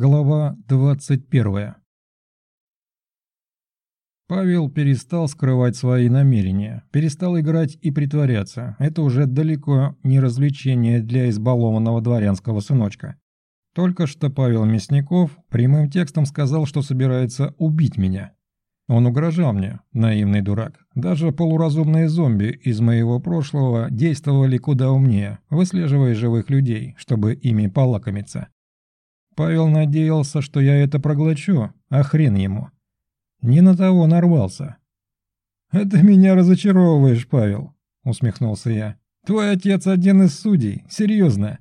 Глава 21 Павел перестал скрывать свои намерения, перестал играть и притворяться. Это уже далеко не развлечение для избалованного дворянского сыночка. Только что Павел Мясников прямым текстом сказал, что собирается убить меня. Он угрожал мне, наивный дурак. Даже полуразумные зомби из моего прошлого действовали куда умнее, выслеживая живых людей, чтобы ими полакомиться. Павел надеялся, что я это проглочу, а хрен ему. Не на того нарвался. «Это меня разочаровываешь, Павел», — усмехнулся я. «Твой отец один из судей, серьезно.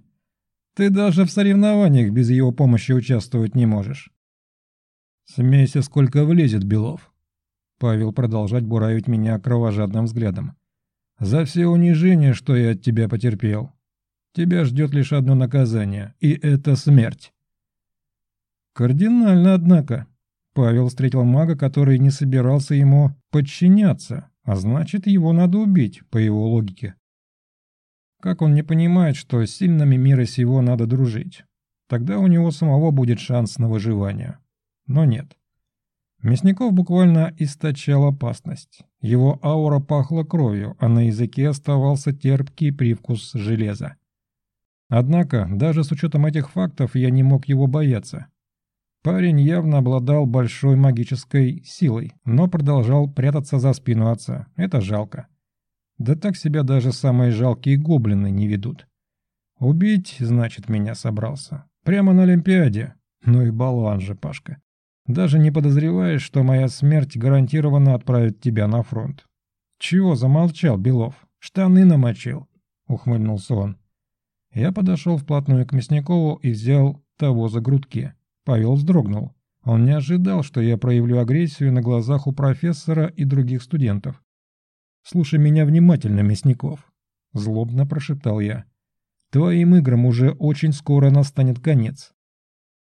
Ты даже в соревнованиях без его помощи участвовать не можешь». «Смейся, сколько влезет, Белов». Павел продолжать буравить меня кровожадным взглядом. «За все унижения, что я от тебя потерпел. Тебя ждет лишь одно наказание, и это смерть». Кардинально, однако. Павел встретил мага, который не собирался ему подчиняться, а значит, его надо убить, по его логике. Как он не понимает, что с сильными мира сего надо дружить? Тогда у него самого будет шанс на выживание. Но нет. Мясников буквально источал опасность. Его аура пахла кровью, а на языке оставался терпкий привкус железа. Однако, даже с учетом этих фактов, я не мог его бояться. Парень явно обладал большой магической силой, но продолжал прятаться за спину отца. Это жалко. Да так себя даже самые жалкие гоблины не ведут. Убить, значит, меня собрался. Прямо на Олимпиаде. Ну и болван же, Пашка. Даже не подозреваешь, что моя смерть гарантированно отправит тебя на фронт. Чего замолчал, Белов? Штаны намочил, ухмыльнулся он. Я подошел вплотную к Мясникову и взял того за грудки. Павел вздрогнул. Он не ожидал, что я проявлю агрессию на глазах у профессора и других студентов. «Слушай меня внимательно, Мясников», — злобно прошептал я. «Твоим играм уже очень скоро настанет конец.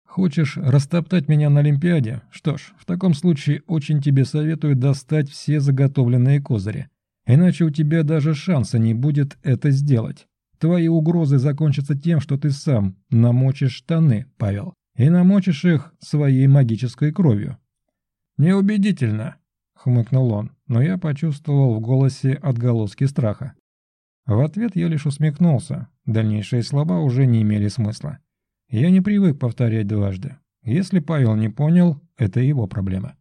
Хочешь растоптать меня на Олимпиаде? Что ж, в таком случае очень тебе советую достать все заготовленные козыри. Иначе у тебя даже шанса не будет это сделать. Твои угрозы закончатся тем, что ты сам намочишь штаны, Павел и намочишь их своей магической кровью». «Неубедительно», — хмыкнул он, но я почувствовал в голосе отголоски страха. В ответ я лишь усмехнулся, дальнейшие слова уже не имели смысла. Я не привык повторять дважды. Если Павел не понял, это его проблема.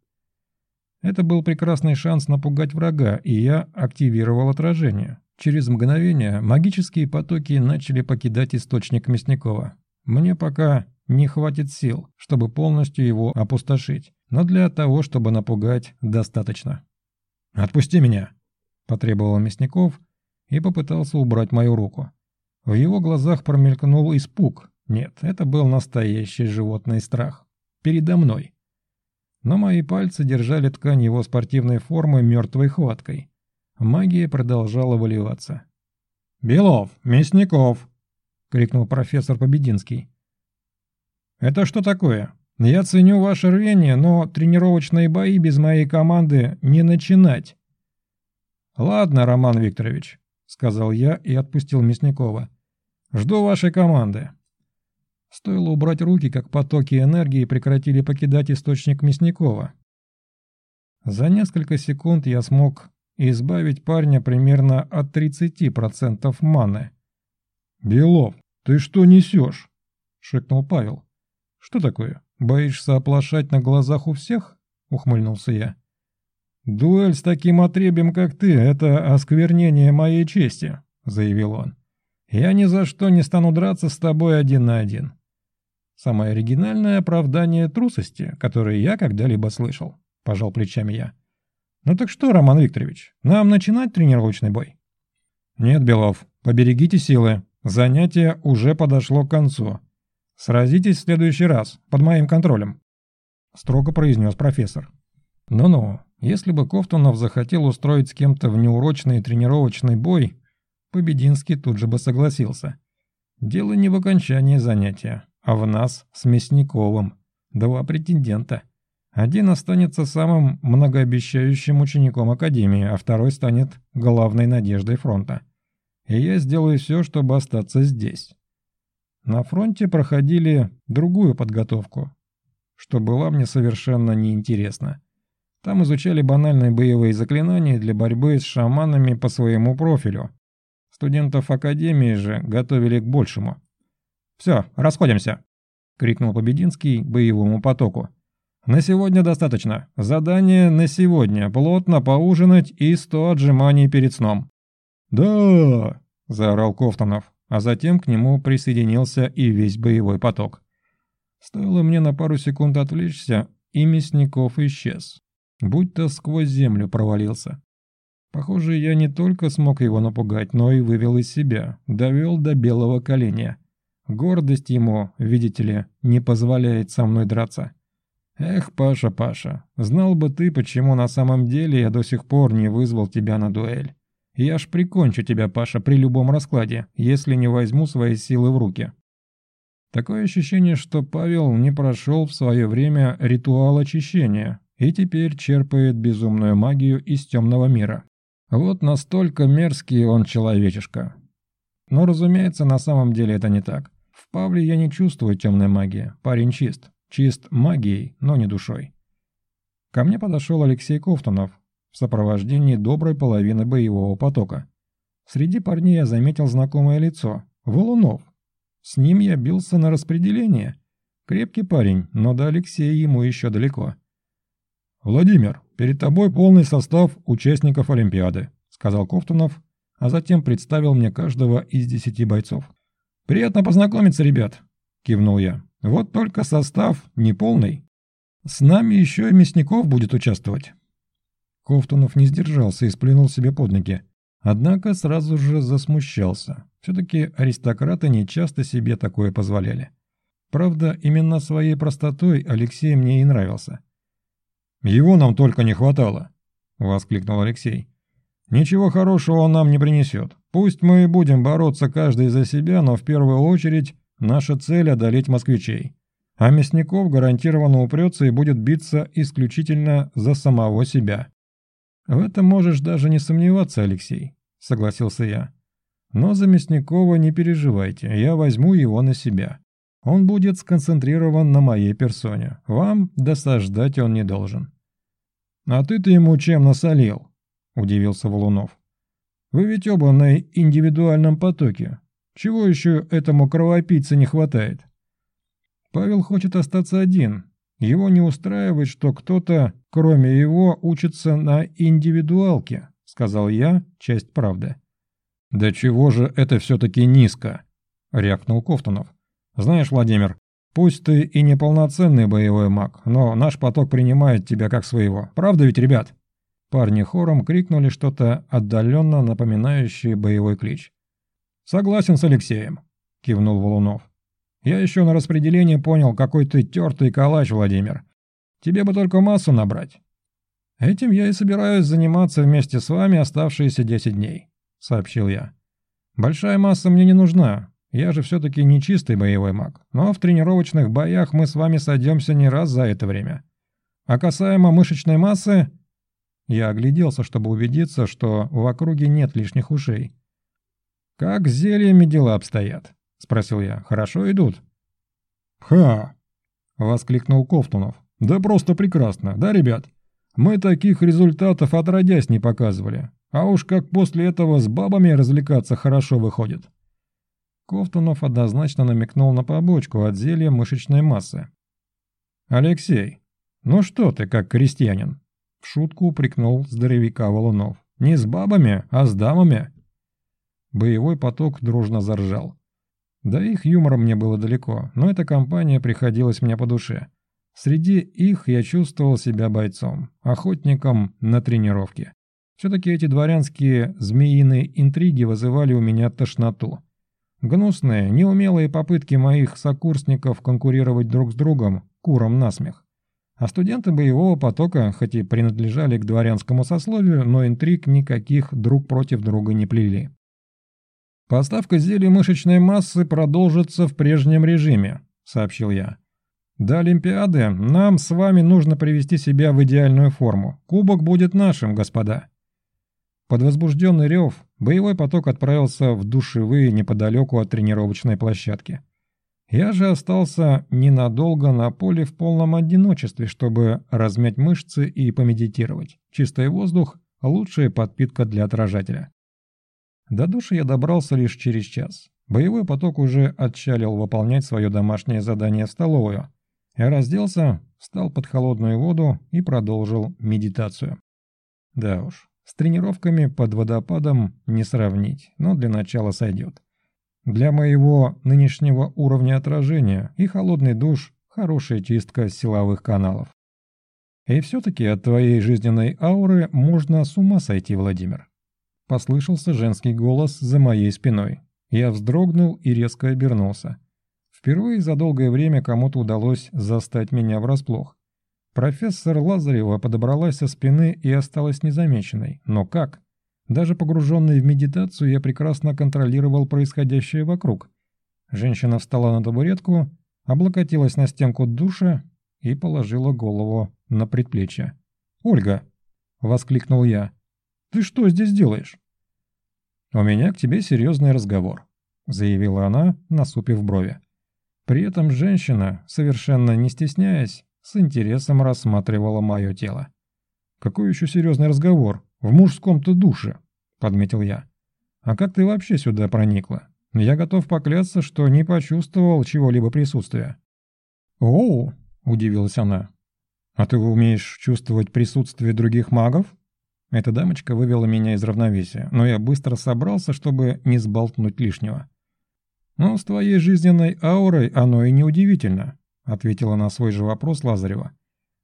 Это был прекрасный шанс напугать врага, и я активировал отражение. Через мгновение магические потоки начали покидать источник Мясникова. Мне пока не хватит сил, чтобы полностью его опустошить, но для того, чтобы напугать, достаточно. «Отпусти меня!» – потребовал Мясников и попытался убрать мою руку. В его глазах промелькнул испуг. Нет, это был настоящий животный страх. Передо мной. Но мои пальцы держали ткань его спортивной формы мертвой хваткой. Магия продолжала выливаться. «Белов! Мясников!» — крикнул профессор Побединский. «Это что такое? Я ценю ваше рвение, но тренировочные бои без моей команды не начинать». «Ладно, Роман Викторович», — сказал я и отпустил Мясникова. «Жду вашей команды». Стоило убрать руки, как потоки энергии прекратили покидать источник Мясникова. За несколько секунд я смог избавить парня примерно от 30% маны. «Белов, ты что несешь?» — шикнул Павел. «Что такое? Боишься оплошать на глазах у всех?» — ухмыльнулся я. «Дуэль с таким отребием, как ты, это осквернение моей чести», — заявил он. «Я ни за что не стану драться с тобой один на один». Самое оригинальное оправдание трусости, которое я когда-либо слышал, — пожал плечами я. «Ну так что, Роман Викторович, нам начинать тренировочный бой?» «Нет, Белов, поберегите силы. Занятие уже подошло к концу. «Сразитесь в следующий раз, под моим контролем», — строго произнес профессор. «Ну-ну, если бы Кофтунов захотел устроить с кем-то внеурочный тренировочный бой, Побединский тут же бы согласился. Дело не в окончании занятия, а в нас с Мясниковым. Два претендента. Один останется самым многообещающим учеником Академии, а второй станет главной надеждой фронта. И я сделаю все, чтобы остаться здесь. На фронте проходили другую подготовку, что была мне совершенно неинтересна. Там изучали банальные боевые заклинания для борьбы с шаманами по своему профилю. Студентов Академии же готовили к большему. «Все, расходимся!» — крикнул Побединский боевому потоку. «На сегодня достаточно. Задание на сегодня. Плотно поужинать и сто отжиманий перед сном». «Да!» — заорал Кофтонов, а затем к нему присоединился и весь боевой поток. Стоило мне на пару секунд отвлечься, и Мясников исчез. Будь-то сквозь землю провалился. Похоже, я не только смог его напугать, но и вывел из себя, довел до белого коленя. Гордость ему, видите ли, не позволяет со мной драться. Эх, Паша, Паша, знал бы ты, почему на самом деле я до сих пор не вызвал тебя на дуэль. Я ж прикончу тебя, Паша, при любом раскладе, если не возьму свои силы в руки. Такое ощущение, что Павел не прошел в свое время ритуал очищения и теперь черпает безумную магию из темного мира. Вот настолько мерзкий он человечишка. Но, разумеется, на самом деле это не так. В Павле я не чувствую темной магии, парень чист. Чист магией, но не душой. Ко мне подошел Алексей Ковтунов в сопровождении доброй половины боевого потока. Среди парней я заметил знакомое лицо – Волунов. С ним я бился на распределение. Крепкий парень, но до Алексея ему еще далеко. «Владимир, перед тобой полный состав участников Олимпиады», – сказал Ковтунов, а затем представил мне каждого из десяти бойцов. «Приятно познакомиться, ребят», – кивнул я. Вот только состав неполный. С нами еще и Мясников будет участвовать. Ковтунов не сдержался и сплюнул себе под ноги. Однако сразу же засмущался. Все-таки аристократы не часто себе такое позволяли. Правда, именно своей простотой Алексей мне и нравился. «Его нам только не хватало», — воскликнул Алексей. «Ничего хорошего он нам не принесет. Пусть мы и будем бороться каждый за себя, но в первую очередь Наша цель – одолеть москвичей. А Мясников гарантированно упрется и будет биться исключительно за самого себя. В этом можешь даже не сомневаться, Алексей, согласился я. Но за Мясникова не переживайте, я возьму его на себя. Он будет сконцентрирован на моей персоне. Вам досаждать он не должен. А ты-то ему чем насолил? Удивился Волунов. Вы ведь оба на индивидуальном потоке. Чего еще этому кровопийце не хватает? Павел хочет остаться один. Его не устраивает, что кто-то, кроме его, учится на индивидуалке, сказал я, часть правды. «Да чего же это все-таки низко?» — рявкнул Кофтунов. «Знаешь, Владимир, пусть ты и неполноценный боевой маг, но наш поток принимает тебя как своего. Правда ведь, ребят?» Парни хором крикнули что-то отдаленно напоминающее боевой клич. «Согласен с Алексеем», — кивнул Волунов. «Я еще на распределение понял, какой ты тертый калач, Владимир. Тебе бы только массу набрать». «Этим я и собираюсь заниматься вместе с вами оставшиеся 10 дней», — сообщил я. «Большая масса мне не нужна, я же все-таки не чистый боевой маг, но в тренировочных боях мы с вами сойдемся не раз за это время. А касаемо мышечной массы...» Я огляделся, чтобы убедиться, что в округе нет лишних ушей. «Как с зельями дела обстоят?» — спросил я. «Хорошо идут?» «Ха!» — воскликнул Ковтунов. «Да просто прекрасно, да, ребят? Мы таких результатов отродясь не показывали. А уж как после этого с бабами развлекаться хорошо выходит». Ковтунов однозначно намекнул на побочку от зелья мышечной массы. «Алексей, ну что ты, как крестьянин?» В шутку упрекнул здоровяка Волунов. «Не с бабами, а с дамами». Боевой поток дружно заржал. Да их юмора мне было далеко, но эта компания приходилась мне по душе. Среди их я чувствовал себя бойцом, охотником на тренировке. Все-таки эти дворянские змеиные интриги вызывали у меня тошноту. Гнусные, неумелые попытки моих сокурсников конкурировать друг с другом куром насмех. А студенты боевого потока, хоть и принадлежали к дворянскому сословию, но интриг никаких друг против друга не плели. «Поставка зелий мышечной массы продолжится в прежнем режиме», — сообщил я. «До Олимпиады нам с вами нужно привести себя в идеальную форму. Кубок будет нашим, господа». Под возбужденный рев боевой поток отправился в душевые неподалеку от тренировочной площадки. Я же остался ненадолго на поле в полном одиночестве, чтобы размять мышцы и помедитировать. Чистый воздух – лучшая подпитка для отражателя. До души я добрался лишь через час. Боевой поток уже отчалил выполнять свое домашнее задание в столовую. Я разделся, встал под холодную воду и продолжил медитацию. Да уж, с тренировками под водопадом не сравнить, но для начала сойдет. Для моего нынешнего уровня отражения и холодный душ – хорошая чистка силовых каналов. И все-таки от твоей жизненной ауры можно с ума сойти, Владимир. Послышался женский голос за моей спиной. Я вздрогнул и резко обернулся. Впервые за долгое время кому-то удалось застать меня врасплох. Профессор Лазарева подобралась со спины и осталась незамеченной. Но как? Даже погруженный в медитацию, я прекрасно контролировал происходящее вокруг. Женщина встала на табуретку, облокотилась на стенку душа и положила голову на предплечье. «Ольга!» — воскликнул я. «Ты что здесь делаешь?» «У меня к тебе серьезный разговор», — заявила она, насупив брови. При этом женщина, совершенно не стесняясь, с интересом рассматривала мое тело. «Какой еще серьезный разговор? В мужском-то душе!» подметил я. «А как ты вообще сюда проникла? Я готов поклясться, что не почувствовал чего-либо присутствия». «Оу!» – удивилась она. «А ты умеешь чувствовать присутствие других магов?» Эта дамочка вывела меня из равновесия, но я быстро собрался, чтобы не сболтнуть лишнего. «Ну, с твоей жизненной аурой оно и неудивительно», – ответила на свой же вопрос Лазарева.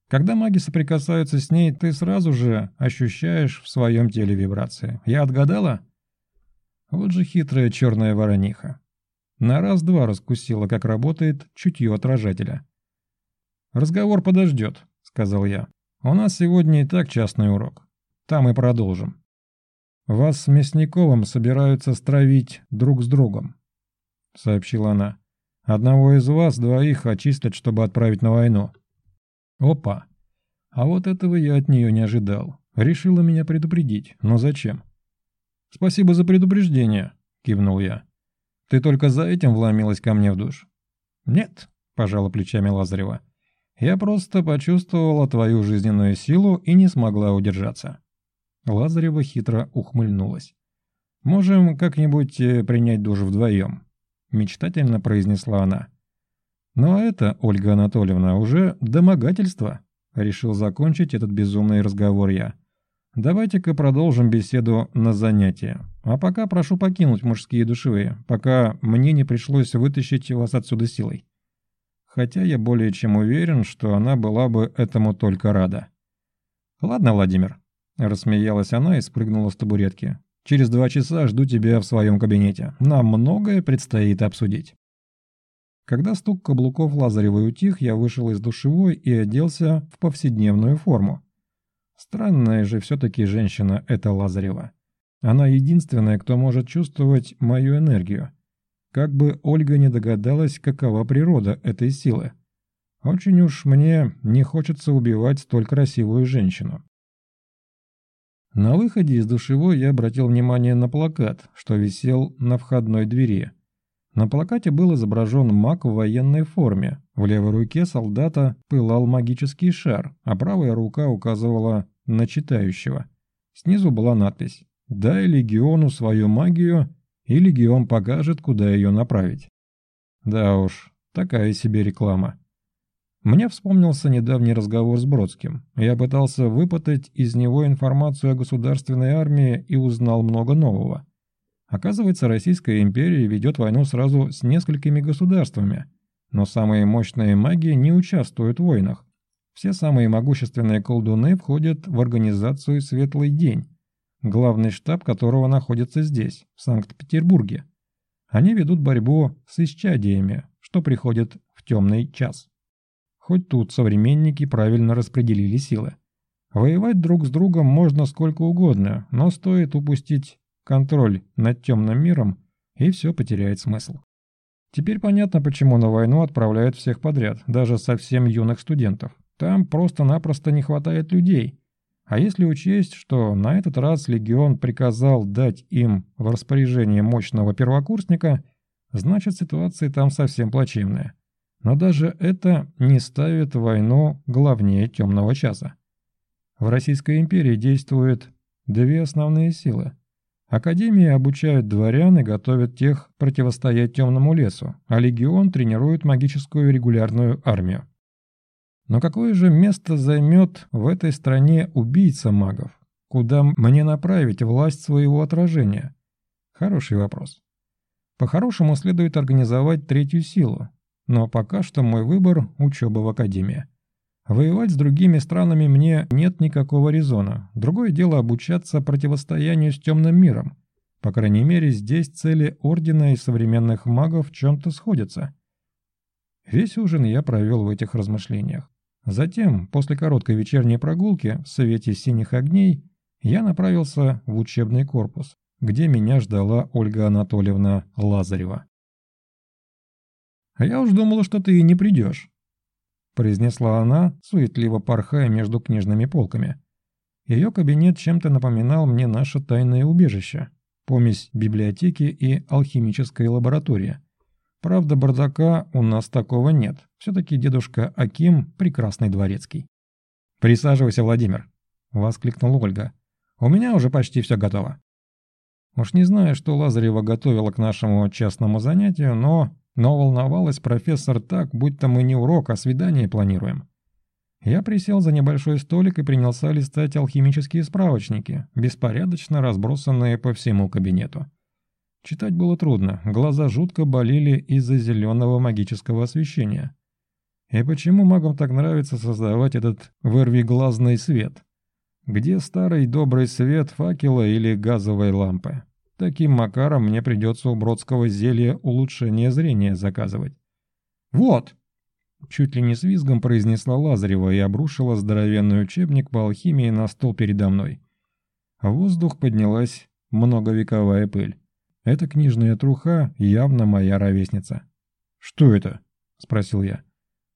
Когда маги соприкасаются с ней, ты сразу же ощущаешь в своем теле вибрации. Я отгадала? Вот же хитрая черная ворониха. На раз-два раскусила, как работает чутье отражателя. «Разговор подождет», — сказал я. «У нас сегодня и так частный урок. Там и продолжим. Вас с Мясниковым собираются стравить друг с другом», — сообщила она. «Одного из вас двоих очистят, чтобы отправить на войну. Опа. А вот этого я от нее не ожидал. Решила меня предупредить. Но зачем? Спасибо за предупреждение, кивнул я. Ты только за этим вломилась ко мне в душ? Нет, пожала плечами Лазарева. Я просто почувствовала твою жизненную силу и не смогла удержаться. Лазарева хитро ухмыльнулась. «Можем как-нибудь э, принять душ вдвоем», — мечтательно произнесла она. «Ну а это, Ольга Анатольевна, уже домогательство», — решил закончить этот безумный разговор я. «Давайте-ка продолжим беседу на занятия. А пока прошу покинуть мужские душевые, пока мне не пришлось вытащить вас отсюда силой». Хотя я более чем уверен, что она была бы этому только рада. «Ладно, Владимир», — рассмеялась она и спрыгнула с табуретки. «Через два часа жду тебя в своем кабинете. Нам многое предстоит обсудить». Когда стук каблуков Лазаревой утих, я вышел из душевой и оделся в повседневную форму. Странная же все-таки женщина эта Лазарева. Она единственная, кто может чувствовать мою энергию. Как бы Ольга не догадалась, какова природа этой силы. Очень уж мне не хочется убивать столь красивую женщину. На выходе из душевой я обратил внимание на плакат, что висел на входной двери – на плакате был изображен маг в военной форме. В левой руке солдата пылал магический шар, а правая рука указывала на читающего. Снизу была надпись «Дай легиону свою магию, и легион покажет, куда ее направить». Да уж, такая себе реклама. Мне вспомнился недавний разговор с Бродским. Я пытался выпытать из него информацию о государственной армии и узнал много нового. Оказывается, Российская империя ведет войну сразу с несколькими государствами, но самые мощные маги не участвуют в войнах. Все самые могущественные колдуны входят в организацию «Светлый день», главный штаб которого находится здесь, в Санкт-Петербурге. Они ведут борьбу с исчадиями, что приходит в темный час. Хоть тут современники правильно распределили силы. Воевать друг с другом можно сколько угодно, но стоит упустить контроль над темным миром, и все потеряет смысл. Теперь понятно, почему на войну отправляют всех подряд, даже совсем юных студентов. Там просто-напросто не хватает людей. А если учесть, что на этот раз легион приказал дать им в распоряжение мощного первокурсника, значит ситуация там совсем плачевная. Но даже это не ставит войну главнее темного часа. В Российской империи действуют две основные силы. Академии обучают дворян и готовят тех противостоять темному лесу, а легион тренирует магическую регулярную армию. Но какое же место займет в этой стране убийца магов? Куда мне направить власть своего отражения? Хороший вопрос. По-хорошему следует организовать третью силу, но пока что мой выбор – учеба в академии. Воевать с другими странами мне нет никакого резона. Другое дело обучаться противостоянию с темным миром. По крайней мере, здесь цели Ордена и современных магов в чем-то сходятся. Весь ужин я провел в этих размышлениях. Затем, после короткой вечерней прогулки в свете синих огней, я направился в учебный корпус, где меня ждала Ольга Анатольевна Лазарева. «А я уж думала, что ты и не придешь», – произнесла она, суетливо порхая между книжными полками. Ее кабинет чем-то напоминал мне наше тайное убежище, помесь библиотеки и алхимической лаборатории – Правда, бардака у нас такого нет. Все-таки дедушка Аким – прекрасный дворецкий. «Присаживайся, Владимир», – воскликнула Ольга. «У меня уже почти все готово». Уж не знаю, что Лазарева готовила к нашему частному занятию, но... Но волновалась профессор так, будто мы не урок, а свидание планируем. Я присел за небольшой столик и принялся листать алхимические справочники, беспорядочно разбросанные по всему кабинету. Читать было трудно, глаза жутко болели из-за зеленого магического освещения. И почему магам так нравится создавать этот вырвиглазный свет? Где старый добрый свет факела или газовой лампы? Таким макаром мне придется у Бродского зелья улучшение зрения заказывать. «Вот!» Чуть ли не с визгом произнесла Лазарева и обрушила здоровенный учебник по алхимии на стол передо мной. В воздух поднялась многовековая пыль. Эта книжная труха явно моя ровесница. «Что это?» – спросил я.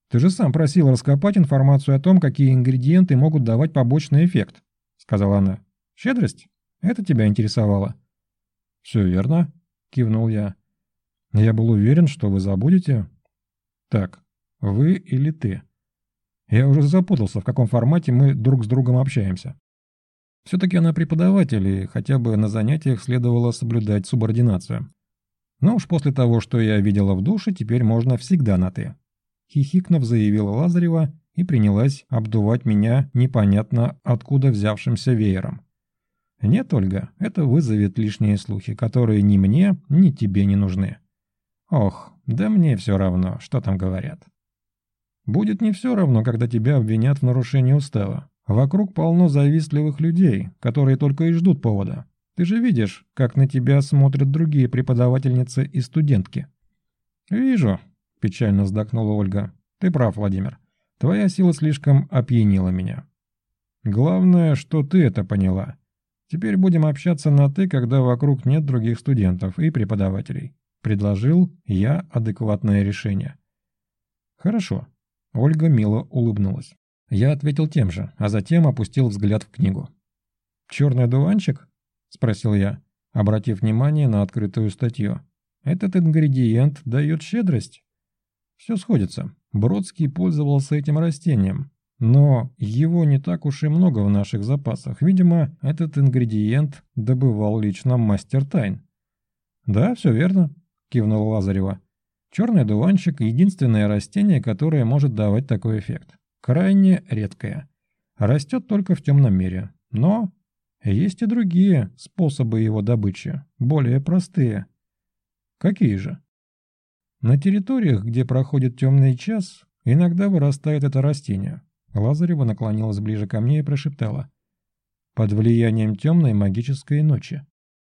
«Ты же сам просил раскопать информацию о том, какие ингредиенты могут давать побочный эффект», – сказала она. «Щедрость? Это тебя интересовало?» «Все верно», – кивнул я. «Я был уверен, что вы забудете». «Так, вы или ты?» Я уже запутался, в каком формате мы друг с другом общаемся. Все-таки она преподаватель, и хотя бы на занятиях следовало соблюдать субординацию. Но уж после того, что я видела в душе, теперь можно всегда на «ты». Хихикнув, заявила Лазарева и принялась обдувать меня непонятно откуда взявшимся веером. «Нет, Ольга, это вызовет лишние слухи, которые ни мне, ни тебе не нужны». «Ох, да мне все равно, что там говорят». «Будет не все равно, когда тебя обвинят в нарушении устава. Вокруг полно завистливых людей, которые только и ждут повода. Ты же видишь, как на тебя смотрят другие преподавательницы и студентки». «Вижу», – печально вздохнула Ольга. «Ты прав, Владимир. Твоя сила слишком опьянила меня. Главное, что ты это поняла. Теперь будем общаться на «ты», когда вокруг нет других студентов и преподавателей. Предложил я адекватное решение. Хорошо. Ольга мило улыбнулась. Я ответил тем же, а затем опустил взгляд в книгу. «Черный одуванчик?» – спросил я, обратив внимание на открытую статью. «Этот ингредиент дает щедрость?» Все сходится. Бродский пользовался этим растением, но его не так уж и много в наших запасах. Видимо, этот ингредиент добывал лично мастер тайн. «Да, все верно», – кивнула Лазарева. «Черный одуванчик – единственное растение, которое может давать такой эффект крайне редкое. Растет только в темном мире. Но есть и другие способы его добычи, более простые. Какие же? На территориях, где проходит темный час, иногда вырастает это растение. Лазарева наклонилась ближе ко мне и прошептала. Под влиянием темной магической ночи.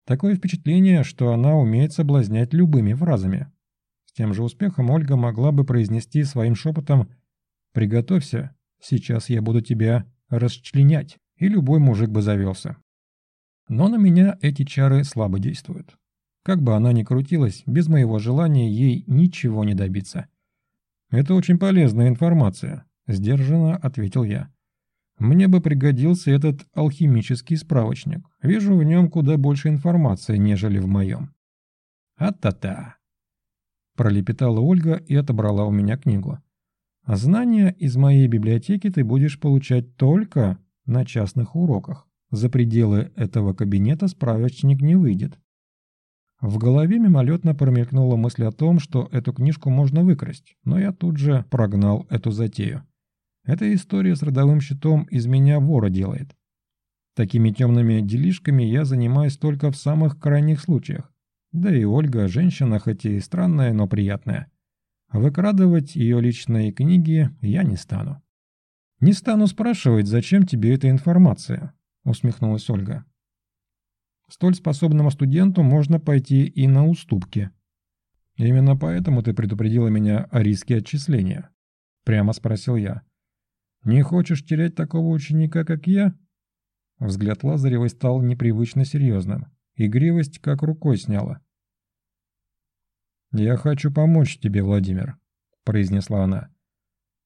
Такое впечатление, что она умеет соблазнять любыми фразами. С тем же успехом Ольга могла бы произнести своим шепотом Приготовься, сейчас я буду тебя расчленять, и любой мужик бы завелся. Но на меня эти чары слабо действуют. Как бы она ни крутилась, без моего желания ей ничего не добиться. «Это очень полезная информация», – сдержанно ответил я. «Мне бы пригодился этот алхимический справочник. Вижу в нем куда больше информации, нежели в моем». «А-та-та!» Пролепетала Ольга и отобрала у меня книгу. Знания из моей библиотеки ты будешь получать только на частных уроках. За пределы этого кабинета справочник не выйдет. В голове мимолетно промелькнула мысль о том, что эту книжку можно выкрасть, но я тут же прогнал эту затею. Эта история с родовым щитом из меня вора делает. Такими темными делишками я занимаюсь только в самых крайних случаях. Да и Ольга, женщина хоть и странная, но приятная. Выкрадывать ее личные книги я не стану. «Не стану спрашивать, зачем тебе эта информация», — усмехнулась Ольга. «Столь способному студенту можно пойти и на уступки». «Именно поэтому ты предупредила меня о риске отчисления?» — прямо спросил я. «Не хочешь терять такого ученика, как я?» Взгляд Лазаревой стал непривычно серьезным. Игривость как рукой сняла. «Я хочу помочь тебе, Владимир», — произнесла она.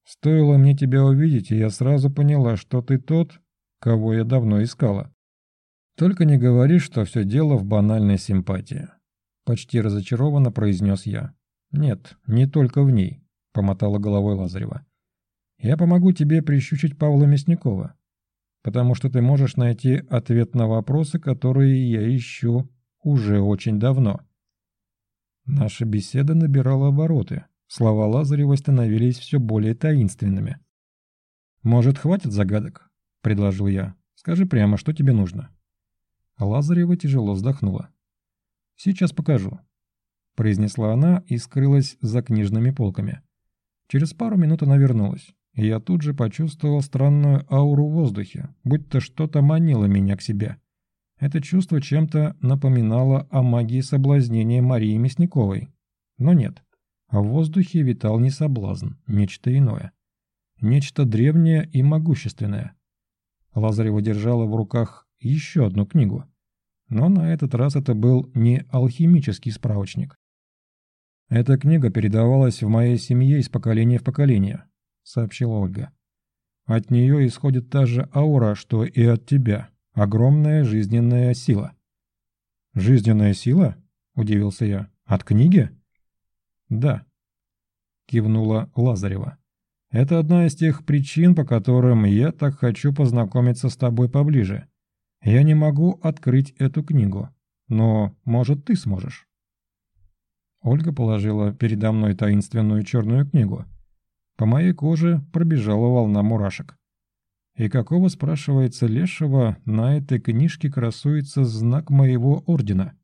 «Стоило мне тебя увидеть, и я сразу поняла, что ты тот, кого я давно искала. Только не говори, что все дело в банальной симпатии», — почти разочарованно произнес я. «Нет, не только в ней», — помотала головой Лазарева. «Я помогу тебе прищучить Павла Мясникова, потому что ты можешь найти ответ на вопросы, которые я ищу уже очень давно». Наша беседа набирала обороты. Слова Лазарева становились все более таинственными. «Может, хватит загадок?» – предложил я. «Скажи прямо, что тебе нужно?» Лазарева тяжело вздохнула. «Сейчас покажу», – произнесла она и скрылась за книжными полками. Через пару минут она вернулась, я тут же почувствовал странную ауру в воздухе, будто что-то манило меня к себе. Это чувство чем-то напоминало о магии соблазнения Марии Мясниковой. Но нет, в воздухе витал не соблазн, нечто иное. Нечто древнее и могущественное. Лазарева держала в руках еще одну книгу. Но на этот раз это был не алхимический справочник. «Эта книга передавалась в моей семье из поколения в поколение», — сообщила Ольга. «От нее исходит та же аура, что и от тебя. Огромная жизненная сила. «Жизненная сила?» – удивился я. «От книги?» «Да», – кивнула Лазарева. «Это одна из тех причин, по которым я так хочу познакомиться с тобой поближе. Я не могу открыть эту книгу, но, может, ты сможешь». Ольга положила передо мной таинственную черную книгу. По моей коже пробежала волна мурашек. И какого, спрашивается Лешего, на этой книжке красуется знак моего ордена?